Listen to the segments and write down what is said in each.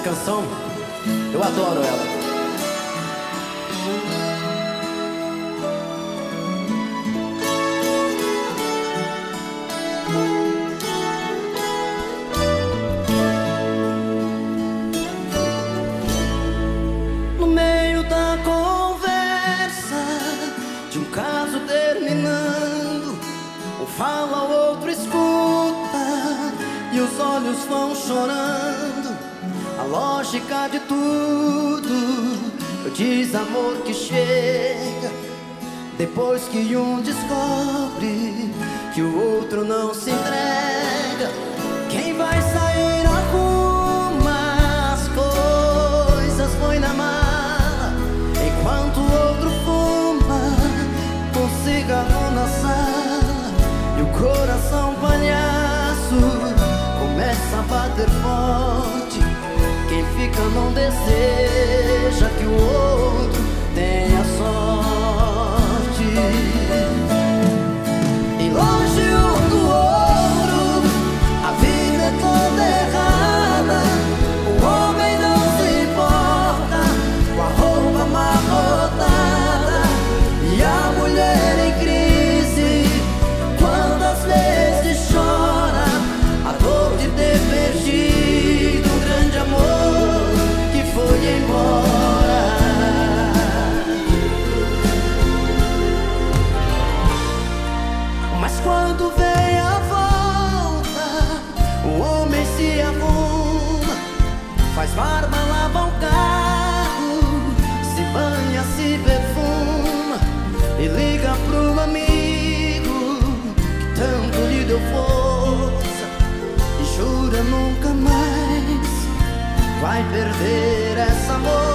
canção, eu adoro ela. No meio da conversa de um caso terminando, um fala, o outro escuta e os olhos vão chorando. A lógica de tudo, o desamor que chega depois que um descobre que o outro não se entrega. Quem vai sair arruma as coisas, põe na mala, enquanto o outro fuma um cigarro na sala e o coração palhaço começa a bater forte. Fica não deseja que o outro faz barba, lava o carro, se banha, se perfuma e liga pro amigo que tanto lhe deu força e jura nunca mais vai perder essa moça.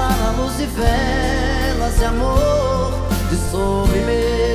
À luz de velas e amor de sobremesa.